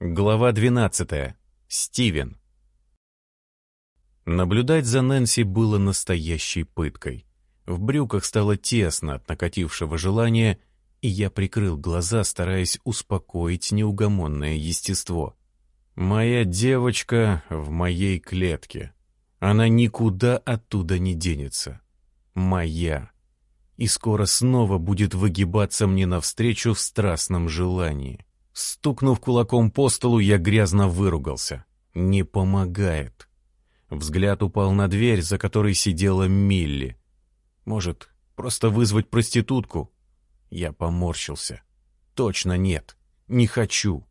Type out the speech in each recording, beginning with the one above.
Глава 12. Стивен. Наблюдать за Нэнси было настоящей пыткой. В брюках стало тесно от накатившего желания, и я прикрыл глаза, стараясь успокоить неугомонное естество. Моя девочка в моей клетке. Она никуда оттуда не денется. Моя. И скоро снова будет выгибаться мне навстречу в страстном желании. Стукнув кулаком по столу, я грязно выругался. Не помогает. Взгляд упал на дверь, за которой сидела Милли. Может, просто вызвать проститутку? Я поморщился. Точно нет. Не хочу.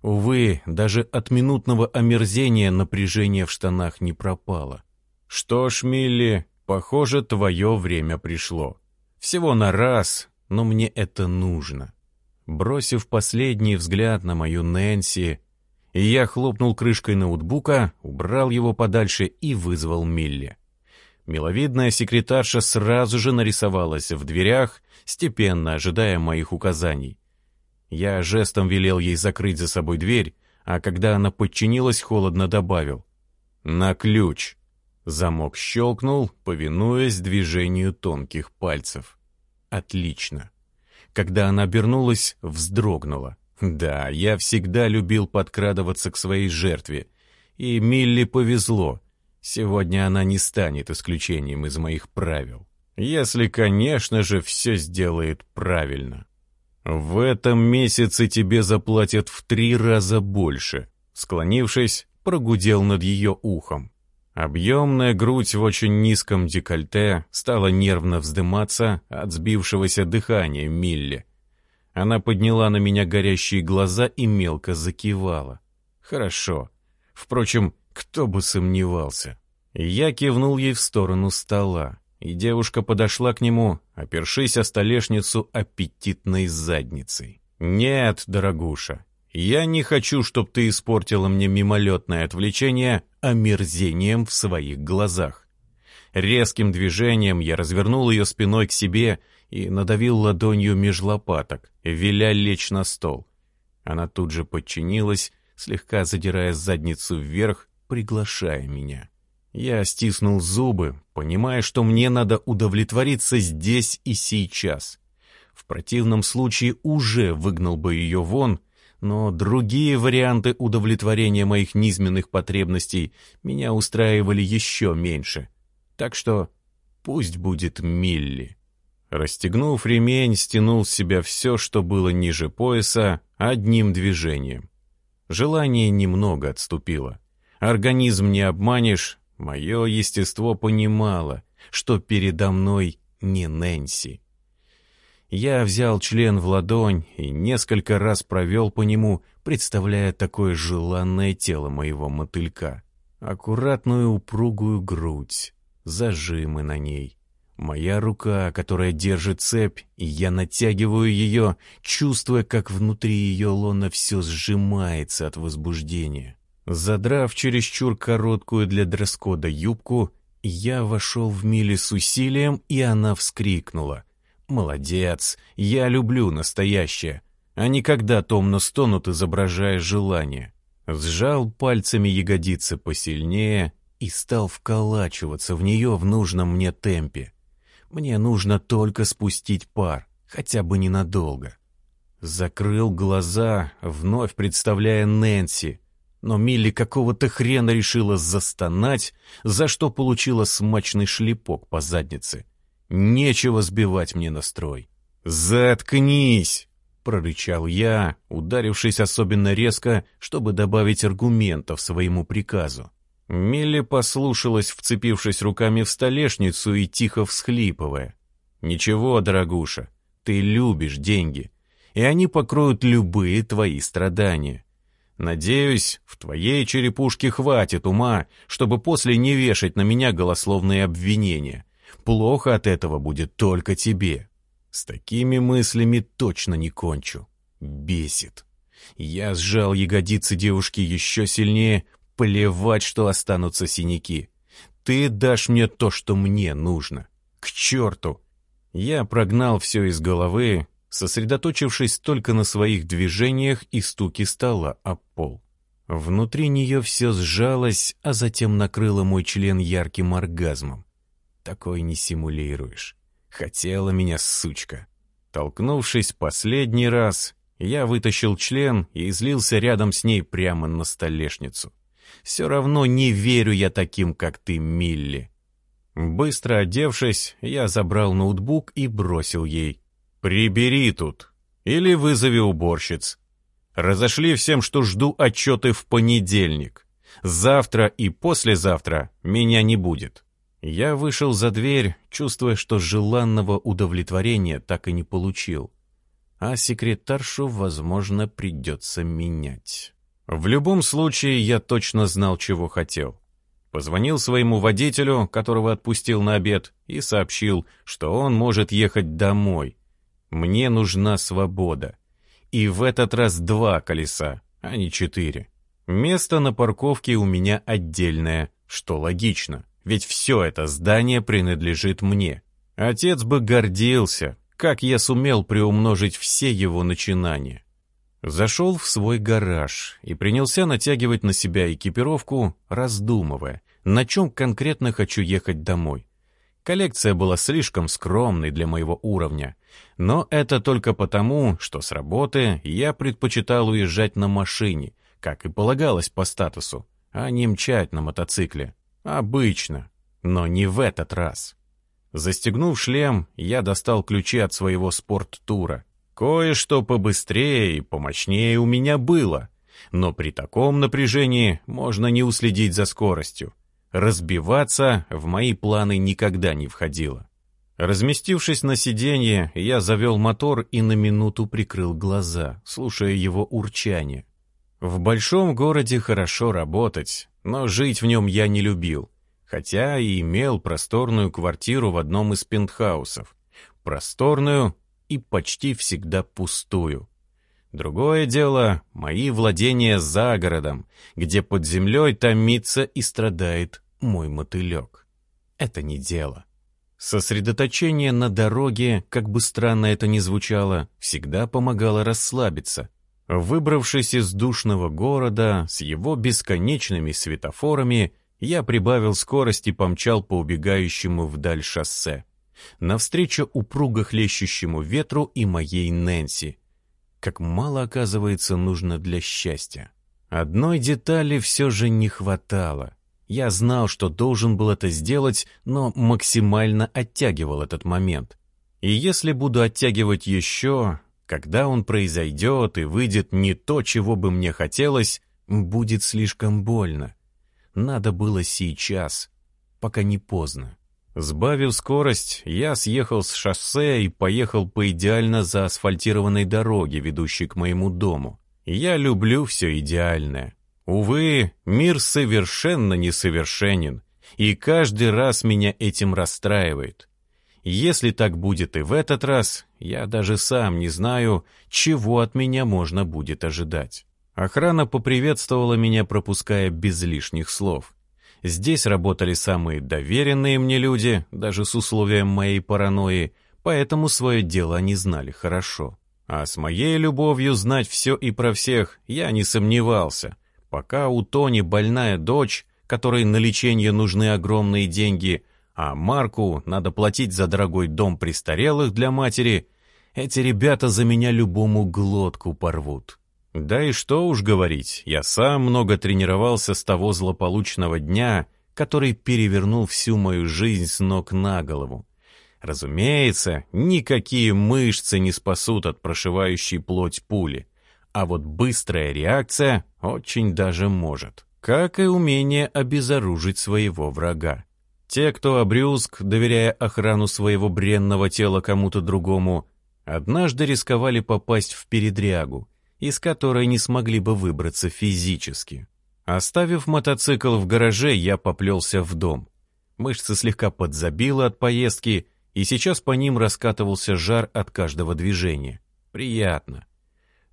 Увы, даже от минутного омерзения напряжение в штанах не пропало. Что ж, Милли, похоже, твое время пришло. Всего на раз, но мне это нужно. Бросив последний взгляд на мою Нэнси, я хлопнул крышкой ноутбука, убрал его подальше и вызвал Милли. Миловидная секретарша сразу же нарисовалась в дверях, степенно ожидая моих указаний. Я жестом велел ей закрыть за собой дверь, а когда она подчинилась, холодно добавил. «На ключ!» Замок щелкнул, повинуясь движению тонких пальцев. «Отлично!» Когда она обернулась, вздрогнула. Да, я всегда любил подкрадываться к своей жертве. И Милли повезло. Сегодня она не станет исключением из моих правил. Если, конечно же, все сделает правильно. В этом месяце тебе заплатят в три раза больше. Склонившись, прогудел над ее ухом. Объемная грудь в очень низком декольте стала нервно вздыматься от сбившегося дыхания Милли. Она подняла на меня горящие глаза и мелко закивала. «Хорошо. Впрочем, кто бы сомневался». Я кивнул ей в сторону стола, и девушка подошла к нему, опершись о столешницу аппетитной задницей. «Нет, дорогуша, я не хочу, чтобы ты испортила мне мимолетное отвлечение омерзением в своих глазах. Резким движением я развернул ее спиной к себе и надавил ладонью меж лопаток, веля лечь на стол. Она тут же подчинилась, слегка задирая задницу вверх, приглашая меня. Я стиснул зубы, понимая, что мне надо удовлетвориться здесь и сейчас. В противном случае уже выгнал бы ее вон но другие варианты удовлетворения моих низменных потребностей меня устраивали еще меньше. Так что пусть будет Милли. Расстегнув ремень, стянул с себя все, что было ниже пояса, одним движением. Желание немного отступило. Организм не обманешь, мое естество понимало, что передо мной не Нэнси. Я взял член в ладонь и несколько раз провел по нему, представляя такое желанное тело моего мотылька. Аккуратную упругую грудь, зажимы на ней. Моя рука, которая держит цепь, и я натягиваю ее, чувствуя, как внутри ее лона все сжимается от возбуждения. Задрав чересчур короткую для дресс-кода юбку, я вошел в Милли с усилием, и она вскрикнула. Молодец, я люблю настоящее, а не когда томно стонут, изображая желание. Сжал пальцами ягодицы посильнее и стал вколачиваться в нее в нужном мне темпе. Мне нужно только спустить пар, хотя бы ненадолго. Закрыл глаза, вновь представляя Нэнси, но Милли какого-то хрена решила застонать, за что получила смачный шлепок по заднице. Нечего сбивать мне настрой. «Заткнись!» — прорычал я, ударившись особенно резко, чтобы добавить аргументов своему приказу. Милли послушалась, вцепившись руками в столешницу и тихо всхлипывая. «Ничего, дорогуша, ты любишь деньги, и они покроют любые твои страдания. Надеюсь, в твоей черепушке хватит ума, чтобы после не вешать на меня голословные обвинения. Плохо от этого будет только тебе. С такими мыслями точно не кончу. Бесит. Я сжал ягодицы девушки еще сильнее, плевать, что останутся синяки. Ты дашь мне то, что мне нужно. К черту! Я прогнал все из головы сосредоточившись только на своих движениях и стуке стола об пол. Внутри нее все сжалось, а затем накрыло мой член ярким оргазмом. Такой не симулируешь. Хотела меня сучка. Толкнувшись последний раз, я вытащил член и излился рядом с ней прямо на столешницу. Все равно не верю я таким, как ты, Милли. Быстро одевшись, я забрал ноутбук и бросил ей. «Прибери тут. Или вызови уборщиц. Разошли всем, что жду отчеты в понедельник. Завтра и послезавтра меня не будет». Я вышел за дверь, чувствуя, что желанного удовлетворения так и не получил. А секретаршу, возможно, придется менять. В любом случае, я точно знал, чего хотел. Позвонил своему водителю, которого отпустил на обед, и сообщил, что он может ехать домой. Мне нужна свобода. И в этот раз два колеса, а не четыре. Место на парковке у меня отдельное, что логично, ведь все это здание принадлежит мне. Отец бы гордился, как я сумел приумножить все его начинания. Зашел в свой гараж и принялся натягивать на себя экипировку, раздумывая, на чем конкретно хочу ехать домой. Коллекция была слишком скромной для моего уровня, но это только потому, что с работы я предпочитал уезжать на машине, как и полагалось по статусу, а не мчать на мотоцикле. Обычно, но не в этот раз. Застегнув шлем, я достал ключи от своего спорт-тура Кое-что побыстрее и помощнее у меня было, но при таком напряжении можно не уследить за скоростью. Разбиваться в мои планы никогда не входило. Разместившись на сиденье, я завел мотор и на минуту прикрыл глаза, слушая его урчание. В большом городе хорошо работать, но жить в нем я не любил, хотя и имел просторную квартиру в одном из пентхаусов. Просторную и почти всегда пустую. Другое дело — мои владения за городом, где под землей томится и страдает мой мотылек. Это не дело. Сосредоточение на дороге, как бы странно это ни звучало, всегда помогало расслабиться. Выбравшись из душного города с его бесконечными светофорами, я прибавил скорость и помчал по убегающему вдаль шоссе навстречу упруго хлещущему ветру и моей Нэнси. Как мало, оказывается, нужно для счастья. Одной детали все же не хватало. Я знал, что должен был это сделать, но максимально оттягивал этот момент. И если буду оттягивать еще, когда он произойдет и выйдет не то, чего бы мне хотелось, будет слишком больно. Надо было сейчас, пока не поздно. Сбавив скорость, я съехал с шоссе и поехал по идеально заасфальтированной дороге, ведущей к моему дому. Я люблю все идеальное. Увы, мир совершенно несовершенен, и каждый раз меня этим расстраивает. Если так будет и в этот раз, я даже сам не знаю, чего от меня можно будет ожидать. Охрана поприветствовала меня, пропуская без лишних слов. Здесь работали самые доверенные мне люди, даже с условием моей паранойи, поэтому свое дело они знали хорошо. А с моей любовью знать все и про всех я не сомневался. Пока у Тони больная дочь, которой на лечение нужны огромные деньги, а Марку надо платить за дорогой дом престарелых для матери, эти ребята за меня любому глотку порвут. Да и что уж говорить, я сам много тренировался с того злополучного дня, который перевернул всю мою жизнь с ног на голову. Разумеется, никакие мышцы не спасут от прошивающей плоть пули, а вот быстрая реакция очень даже может, как и умение обезоружить своего врага. Те, кто обрюзг, доверяя охрану своего бренного тела кому-то другому, однажды рисковали попасть в передрягу, из которой не смогли бы выбраться физически. Оставив мотоцикл в гараже, я поплелся в дом. Мышцы слегка подзабило от поездки, и сейчас по ним раскатывался жар от каждого движения. Приятно.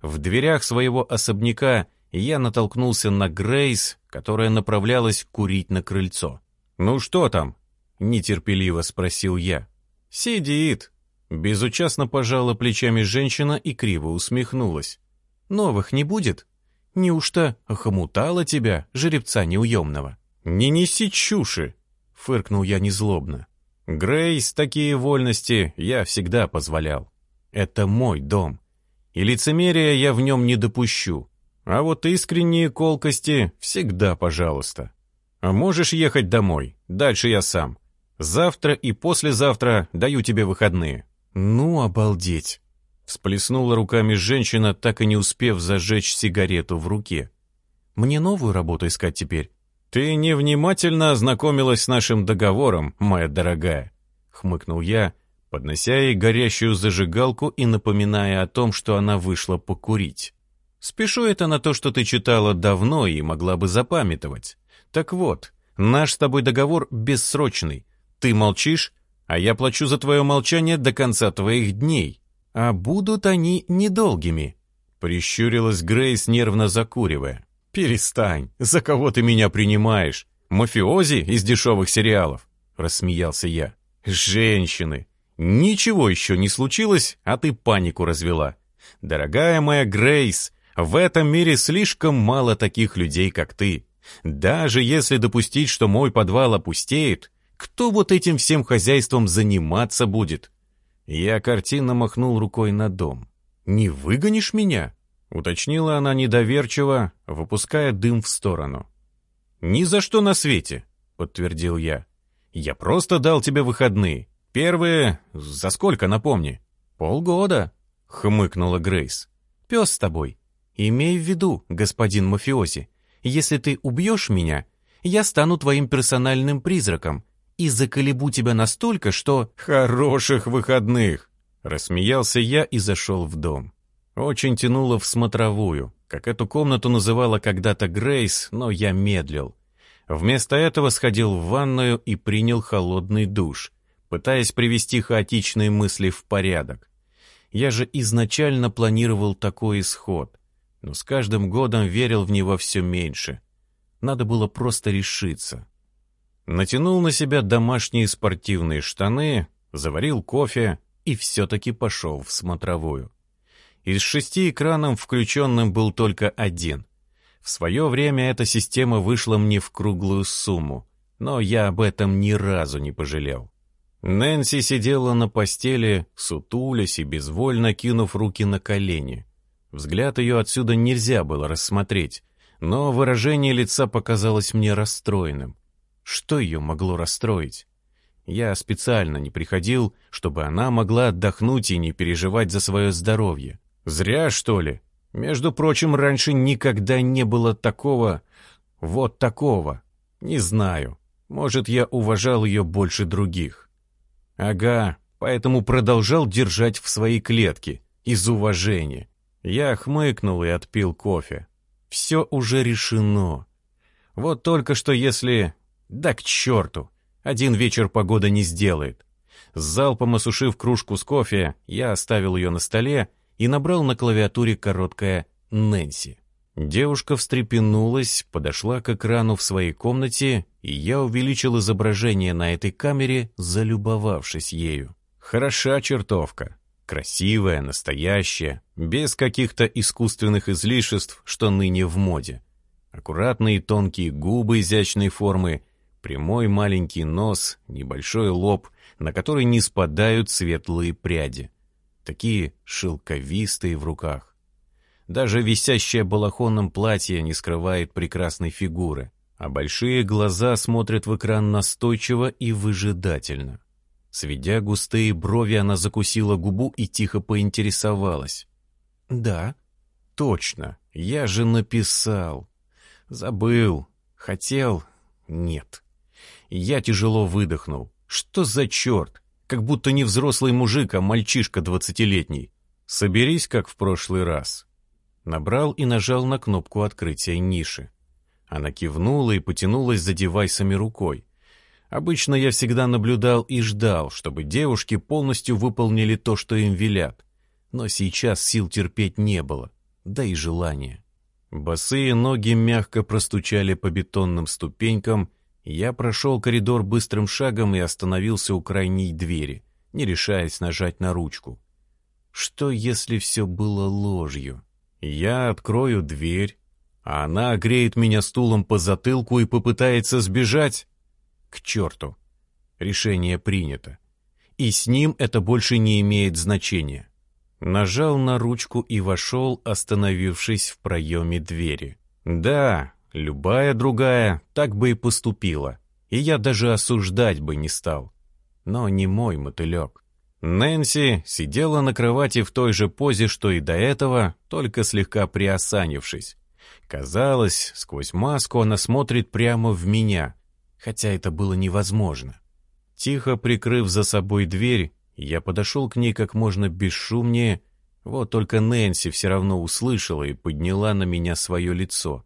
В дверях своего особняка я натолкнулся на Грейс, которая направлялась курить на крыльцо. «Ну что там?» — нетерпеливо спросил я. «Сидит», Безучастно пожала плечами женщина и криво усмехнулась. «Новых не будет? Неужто охомутала тебя, жеребца неуемного?» «Не неси чуши!» — фыркнул я незлобно. «Грейс, такие вольности я всегда позволял. Это мой дом, и лицемерия я в нем не допущу. А вот искренние колкости всегда пожалуйста. А можешь ехать домой, дальше я сам. Завтра и послезавтра даю тебе выходные». «Ну, обалдеть!» Всплеснула руками женщина, так и не успев зажечь сигарету в руке. «Мне новую работу искать теперь?» «Ты невнимательно ознакомилась с нашим договором, моя дорогая», — хмыкнул я, поднося ей горящую зажигалку и напоминая о том, что она вышла покурить. «Спешу это на то, что ты читала давно и могла бы запамятовать. Так вот, наш с тобой договор бессрочный. Ты молчишь, а я плачу за твое молчание до конца твоих дней. А будут они недолгими. Прищурилась Грейс, нервно закуривая. «Перестань, за кого ты меня принимаешь? Мафиози из дешевых сериалов?» Рассмеялся я. «Женщины! Ничего еще не случилось, а ты панику развела. Дорогая моя Грейс, в этом мире слишком мало таких людей, как ты. Даже если допустить, что мой подвал опустеет, кто вот этим всем хозяйством заниматься будет? Я картинно махнул рукой на дом. «Не выгонишь меня?» — уточнила она недоверчиво, выпуская дым в сторону. «Ни за что на свете», — подтвердил я. «Я просто дал тебе выходные. Первые... За сколько, напомни?» «Полгода», — хмыкнула Грейс. «Пес с тобой. Имей в виду, господин мафиози, если ты убьешь меня, я стану твоим персональным призраком, и заколебу тебя настолько, что... Хороших выходных!» Рассмеялся я и зашел в дом. Очень тянуло в смотровую, как эту комнату называла когда-то Грейс, но я медлил. Вместо этого сходил в ванную и принял холодный душ, пытаясь привести хаотичные мысли в порядок. Я же изначально планировал такой исход, но с каждым годом верил в него все меньше. Надо было просто решиться. Натянул на себя домашние спортивные штаны, заварил кофе и все-таки пошел в смотровую. Из шести экранов включенным был только один. В свое время эта система вышла мне в круглую сумму, но я об этом ни разу не пожалел. Нэнси сидела на постели, сутулясь и безвольно кинув руки на колени. Взгляд ее отсюда нельзя было рассмотреть, но выражение лица показалось мне расстроенным. Что ее могло расстроить? Я специально не приходил, чтобы она могла отдохнуть и не переживать за свое здоровье. Зря, что ли? Между прочим, раньше никогда не было такого... Вот такого. Не знаю. Может, я уважал ее больше других. Ага, поэтому продолжал держать в своей клетке, из уважения. Я хмыкнул и отпил кофе. Все уже решено. Вот только что если да к черту! Один вечер погода не сделает. С залпом осушив кружку с кофе, я оставил ее на столе и набрал на клавиатуре короткое «Нэнси». Девушка встрепенулась, подошла к экрану в своей комнате, и я увеличил изображение на этой камере, залюбовавшись ею. Хороша чертовка. Красивая, настоящая, без каких-то искусственных излишеств, что ныне в моде. Аккуратные тонкие губы изящной формы — Прямой маленький нос, небольшой лоб, на который не спадают светлые пряди. Такие шелковистые в руках. Даже висящее балахоном платье не скрывает прекрасной фигуры, а большие глаза смотрят в экран настойчиво и выжидательно. Сведя густые брови, она закусила губу и тихо поинтересовалась. «Да, точно, я же написал. Забыл. Хотел. Нет». Я тяжело выдохнул. Что за черт? Как будто не взрослый мужик, а мальчишка двадцатилетний. Соберись, как в прошлый раз. Набрал и нажал на кнопку открытия ниши. Она кивнула и потянулась за девайсами рукой. Обычно я всегда наблюдал и ждал, чтобы девушки полностью выполнили то, что им велят. Но сейчас сил терпеть не было, да и желания. Босые ноги мягко простучали по бетонным ступенькам, я прошел коридор быстрым шагом и остановился у крайней двери, не решаясь нажать на ручку. Что, если все было ложью? Я открою дверь, а она огреет меня стулом по затылку и попытается сбежать? К черту! Решение принято. И с ним это больше не имеет значения. Нажал на ручку и вошел, остановившись в проеме двери. Да, любая другая так бы и поступила, и я даже осуждать бы не стал. Но не мой мотылек. Нэнси сидела на кровати в той же позе, что и до этого, только слегка приосанившись. Казалось, сквозь маску она смотрит прямо в меня, хотя это было невозможно. Тихо прикрыв за собой дверь, я подошел к ней как можно бесшумнее, вот только Нэнси все равно услышала и подняла на меня свое лицо.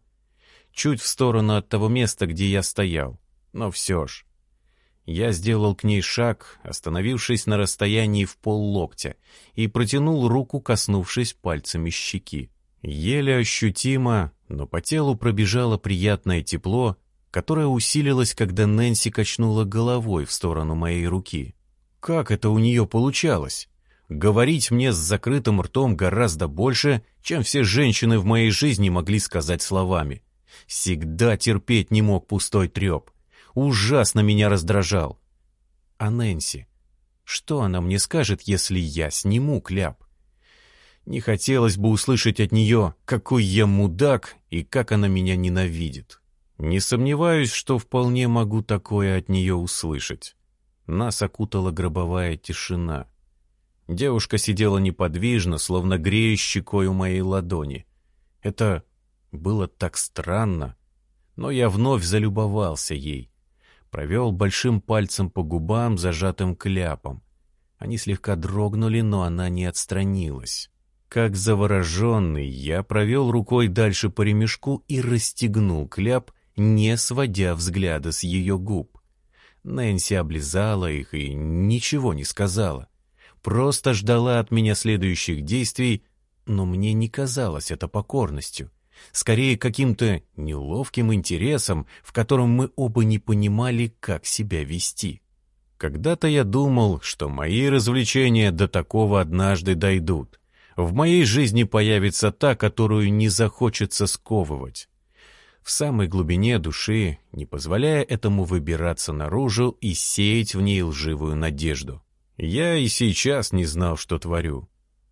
Чуть в сторону от того места, где я стоял, но все ж. Я сделал к ней шаг, остановившись на расстоянии в поллоктя, и протянул руку, коснувшись пальцами щеки. Еле ощутимо, но по телу пробежало приятное тепло, которое усилилось, когда Нэнси качнула головой в сторону моей руки. Как это у нее получалось? Говорить мне с закрытым ртом гораздо больше, чем все женщины в моей жизни могли сказать словами. Всегда терпеть не мог пустой треп ужасно меня раздражал. А Нэнси? Что она мне скажет, если я сниму кляп? Не хотелось бы услышать от нее, какой я мудак и как она меня ненавидит. Не сомневаюсь, что вполне могу такое от нее услышать. Нас окутала гробовая тишина. Девушка сидела неподвижно, словно грея щекой у моей ладони. Это было так странно, но я вновь залюбовался ей провел большим пальцем по губам, зажатым кляпом. Они слегка дрогнули, но она не отстранилась. Как завороженный, я провел рукой дальше по ремешку и расстегнул кляп, не сводя взгляда с ее губ. Нэнси облизала их и ничего не сказала. Просто ждала от меня следующих действий, но мне не казалось это покорностью скорее каким-то неловким интересом, в котором мы оба не понимали, как себя вести. Когда-то я думал, что мои развлечения до такого однажды дойдут. В моей жизни появится та, которую не захочется сковывать. В самой глубине души, не позволяя этому выбираться наружу и сеять в ней лживую надежду. Я и сейчас не знал, что творю.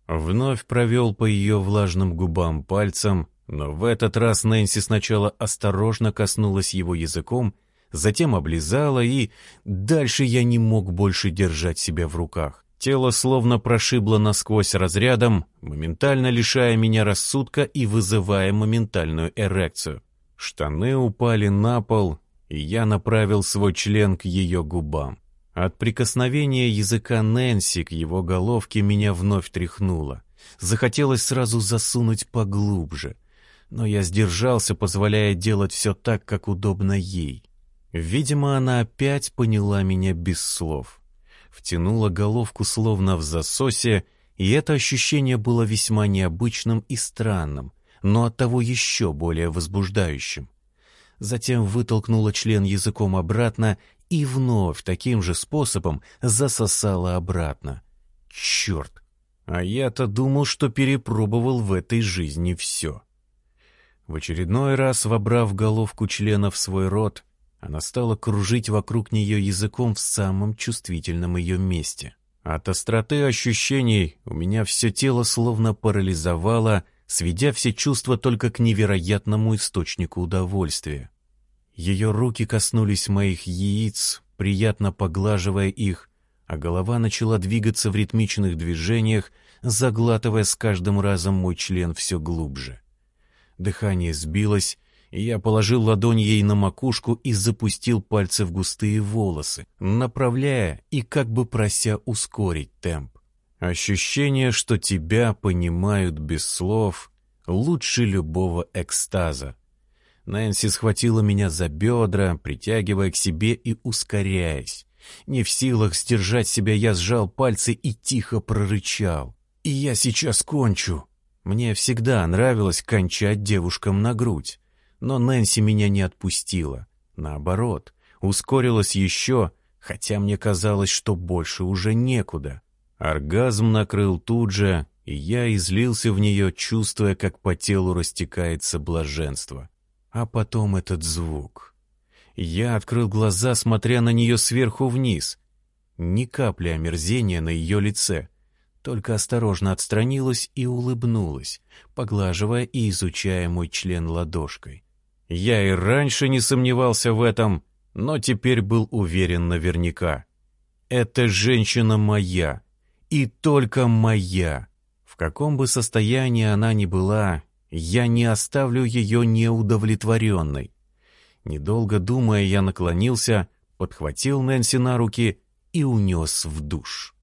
Вновь провел по ее влажным губам пальцем, но в этот раз Нэнси сначала осторожно коснулась его языком, затем облизала и... Дальше я не мог больше держать себя в руках. Тело словно прошибло насквозь разрядом, моментально лишая меня рассудка и вызывая моментальную эрекцию. Штаны упали на пол, и я направил свой член к ее губам. От прикосновения языка Нэнси к его головке меня вновь тряхнуло. Захотелось сразу засунуть поглубже — но я сдержался, позволяя делать все так, как удобно ей. Видимо, она опять поняла меня без слов. Втянула головку словно в засосе, и это ощущение было весьма необычным и странным, но оттого еще более возбуждающим. Затем вытолкнула член языком обратно и вновь таким же способом засосала обратно. Черт! А я-то думал, что перепробовал в этой жизни все. В очередной раз, вобрав головку члена в свой рот, она стала кружить вокруг нее языком в самом чувствительном ее месте. От остроты ощущений у меня все тело словно парализовало, сведя все чувства только к невероятному источнику удовольствия. Ее руки коснулись моих яиц, приятно поглаживая их, а голова начала двигаться в ритмичных движениях, заглатывая с каждым разом мой член все глубже. Дыхание сбилось, и я положил ладонь ей на макушку и запустил пальцы в густые волосы, направляя и как бы прося ускорить темп. Ощущение, что тебя понимают без слов, лучше любого экстаза. Нэнси схватила меня за бедра, притягивая к себе и ускоряясь. Не в силах сдержать себя, я сжал пальцы и тихо прорычал. «И я сейчас кончу!» Мне всегда нравилось кончать девушкам на грудь, но Нэнси меня не отпустила. Наоборот, ускорилась еще, хотя мне казалось, что больше уже некуда. Оргазм накрыл тут же, и я излился в нее, чувствуя, как по телу растекается блаженство. А потом этот звук. Я открыл глаза, смотря на нее сверху вниз. Ни капли омерзения на ее лице, только осторожно отстранилась и улыбнулась, поглаживая и изучая мой член ладошкой. Я и раньше не сомневался в этом, но теперь был уверен наверняка. Эта женщина моя, и только моя. В каком бы состоянии она ни была, я не оставлю ее неудовлетворенной. Недолго думая, я наклонился, подхватил Нэнси на руки и унес в душ.